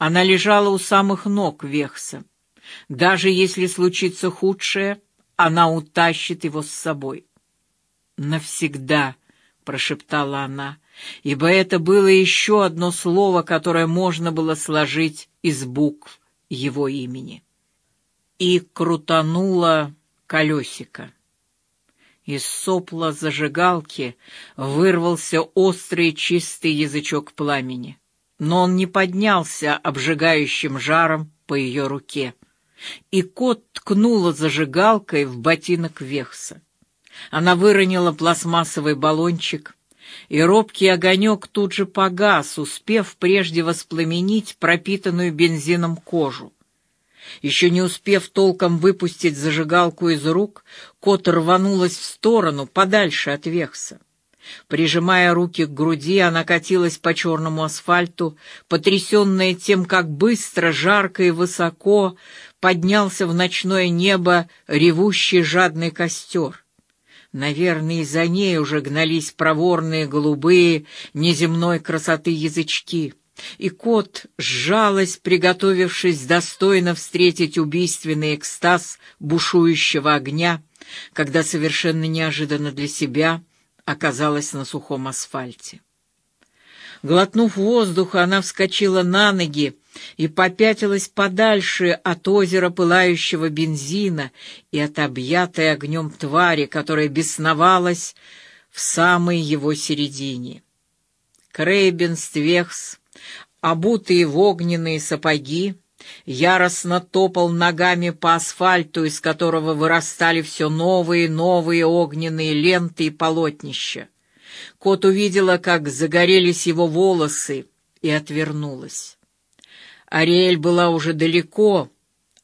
Она лежала у самых ног Вехса. Даже если случится худшее, она утащит его с собой. «Навсегда», — прошептала она, ибо это было еще одно слово, которое можно было сложить из букв его имени. И крутанула колесико. Из сопла зажигалки вырвался острый чистый язычок пламени но он не поднялся обжигающим жаром по ее руке. И кот ткнула зажигалкой в ботинок Вехса. Она выронила пластмассовый баллончик, и робкий огонек тут же погас, успев прежде воспламенить пропитанную бензином кожу. Еще не успев толком выпустить зажигалку из рук, кот рванулась в сторону, подальше от Вехса. Прижимая руки к груди, она катилась по черному асфальту, потрясенная тем, как быстро, жарко и высоко поднялся в ночное небо ревущий жадный костер. Наверное, за ней уже гнались проворные голубые неземной красоты язычки. И кот сжалась, приготовившись достойно встретить убийственный экстаз бушующего огня, когда совершенно неожиданно для себя — оказалась на сухом асфальте. Глотнув воздуха, она вскочила на ноги и попятилась подальше от озера пылающего бензина и от объятой огнем твари, которая бесновалась в самой его середине. Крейбен Ствехс, обутые в огненные сапоги, яростно топал ногами по асфальту, из которого вырастали все новые и новые огненные ленты и полотнища. Кот увидела, как загорелись его волосы, и отвернулась. Ариэль была уже далеко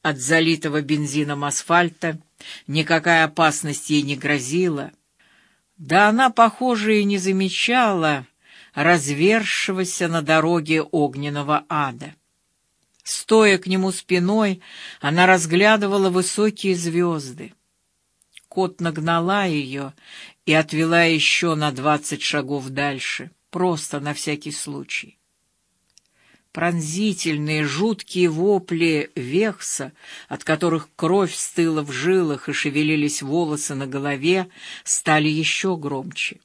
от залитого бензином асфальта, никакая опасность ей не грозила. Да она, похоже, и не замечала развершегося на дороге огненного ада. Стоя к нему спиной, она разглядывала высокие звезды. Кот нагнала ее и отвела еще на двадцать шагов дальше, просто на всякий случай. Пронзительные, жуткие вопли вехса, от которых кровь стыла в жилах и шевелились волосы на голове, стали еще громче.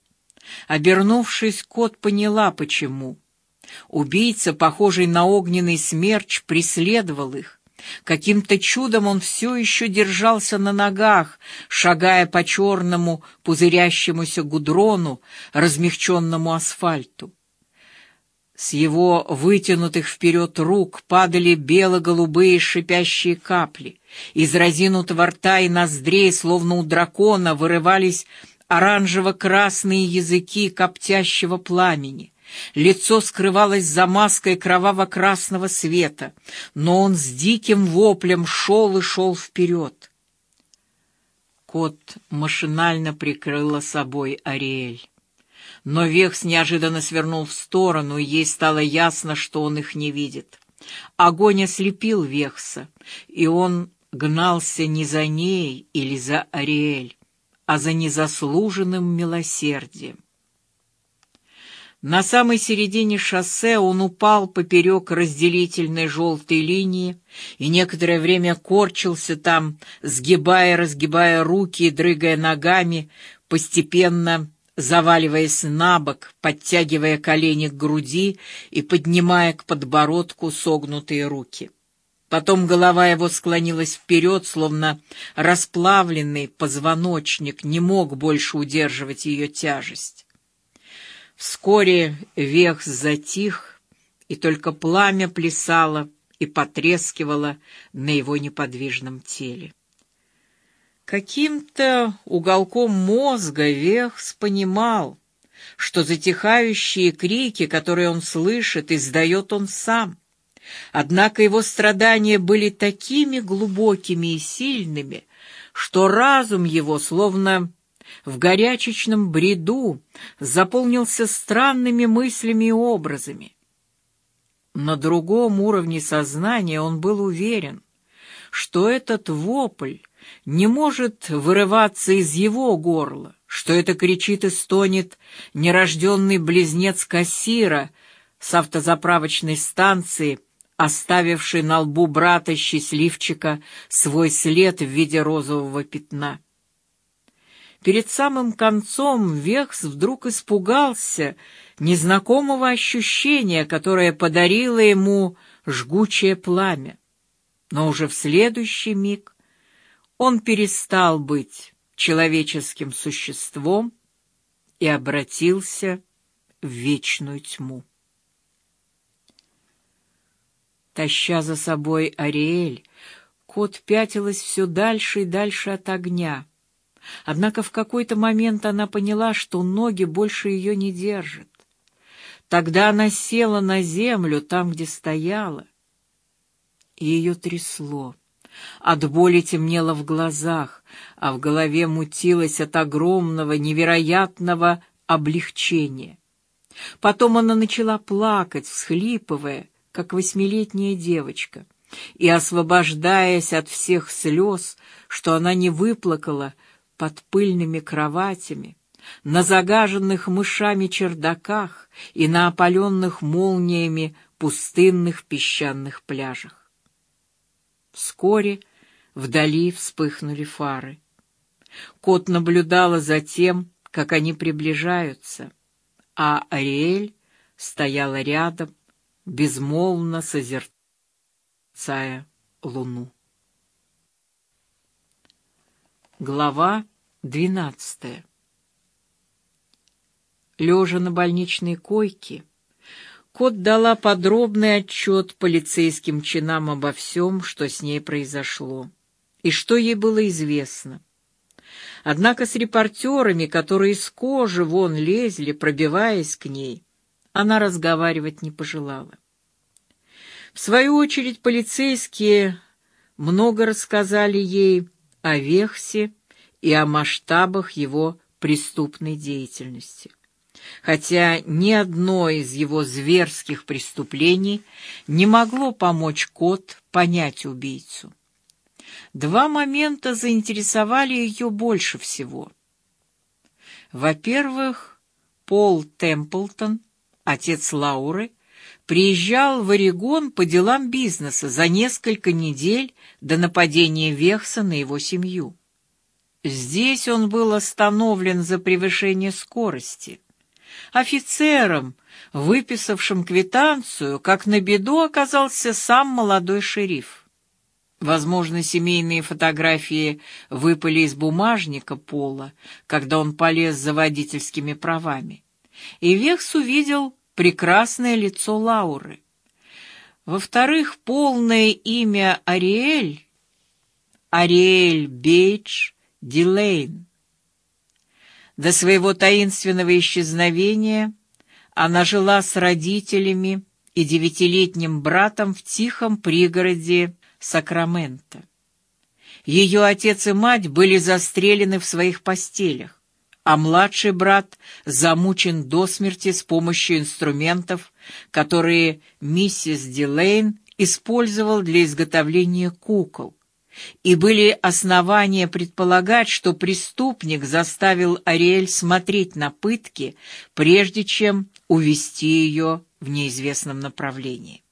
Обернувшись, кот поняла, почему — Убийца, похожий на огненный смерч, преследовал их. Каким-то чудом он все еще держался на ногах, шагая по черному пузырящемуся гудрону, размягченному асфальту. С его вытянутых вперед рук падали бело-голубые шипящие капли. Из разинутого рта и ноздрей, словно у дракона, вырывались оранжево-красные языки коптящего пламени. Лицо скрывалось за маской кроваво-красного света, но он с диким воплем шел и шел вперед. Кот машинально прикрыла собой Ариэль. Но Вехс неожиданно свернул в сторону, и ей стало ясно, что он их не видит. Огонь ослепил Вехса, и он гнался не за ней или за Ариэль, а за незаслуженным милосердием. На самой середине шоссе он упал поперек разделительной желтой линии и некоторое время корчился там, сгибая, разгибая руки и дрыгая ногами, постепенно заваливаясь на бок, подтягивая колени к груди и поднимая к подбородку согнутые руки. Потом голова его склонилась вперед, словно расплавленный позвоночник не мог больше удерживать ее тяжесть. Вскоре вех затих, и только пламя плясало и потрескивало на его неподвижном теле. Каким-то уголком мозга Вехс понимал, что затихающие крики, которые он слышит, издает он сам. Однако его страдания были такими глубокими и сильными, что разум его словно в горячечном бреду заполнился странными мыслями и образами. На другом уровне сознания он был уверен, что этот вопль не может вырываться из его горла, что это кричит и стонет нерожденный близнец кассира с автозаправочной станции, оставивший на лбу брата-счастливчика свой след в виде розового пятна. Перед самым концом Векс вдруг испугался незнакомого ощущения, которое подарило ему жгучее пламя. Но уже в следующий миг он перестал быть человеческим существом и обратился в вечную тьму. Таща за собой Ариэль, кот пятилась все дальше и дальше от огня. Однако в какой-то момент она поняла, что ноги больше ее не держат. Тогда она села на землю, там, где стояла, и ее трясло. От боли темнело в глазах, а в голове мутилось от огромного, невероятного облегчения. Потом она начала плакать, всхлипывая, как восьмилетняя девочка, и освобождаясь от всех слез, что она не выплакала под пыльными кроватями, на загаженных мышами чердаках и на опаленных молниями пустынных песчаных пляжах. Вскоре вдали вспыхнули фары. Кот наблюдала за тем, как они приближаются, а Ариэль стояла рядом, безмолвно созерцая луну. Глава двенадцатая Лежа на больничной койке, Кот дала подробный отчет полицейским чинам обо всем, что с ней произошло, и что ей было известно. Однако с репортерами, которые из кожи вон лезли, пробиваясь к ней, она разговаривать не пожелала. В свою очередь полицейские много рассказали ей о Вехсе и о масштабах его преступной деятельности хотя ни одно из его зверских преступлений не могло помочь Кот понять убийцу. Два момента заинтересовали ее больше всего. Во-первых, Пол Темплтон, отец Лауры, приезжал в Орегон по делам бизнеса за несколько недель до нападения Вехса на его семью. Здесь он был остановлен за превышение скорости офицером, выписавшим квитанцию, как на беду оказался сам молодой шериф. Возможно, семейные фотографии выпали из бумажника Пола, когда он полез за водительскими правами. И Векс увидел прекрасное лицо Лауры. Во-вторых, полное имя Ариэль — Ариэль Бейдж Дилейн. До своего таинственного исчезновения она жила с родителями и девятилетним братом в тихом пригороде Сакраменто. Ее отец и мать были застрелены в своих постелях, а младший брат замучен до смерти с помощью инструментов, которые миссис Дилейн использовал для изготовления кукол, и были основания предполагать, что преступник заставил Ариэль смотреть на пытки, прежде чем увести ее в неизвестном направлении.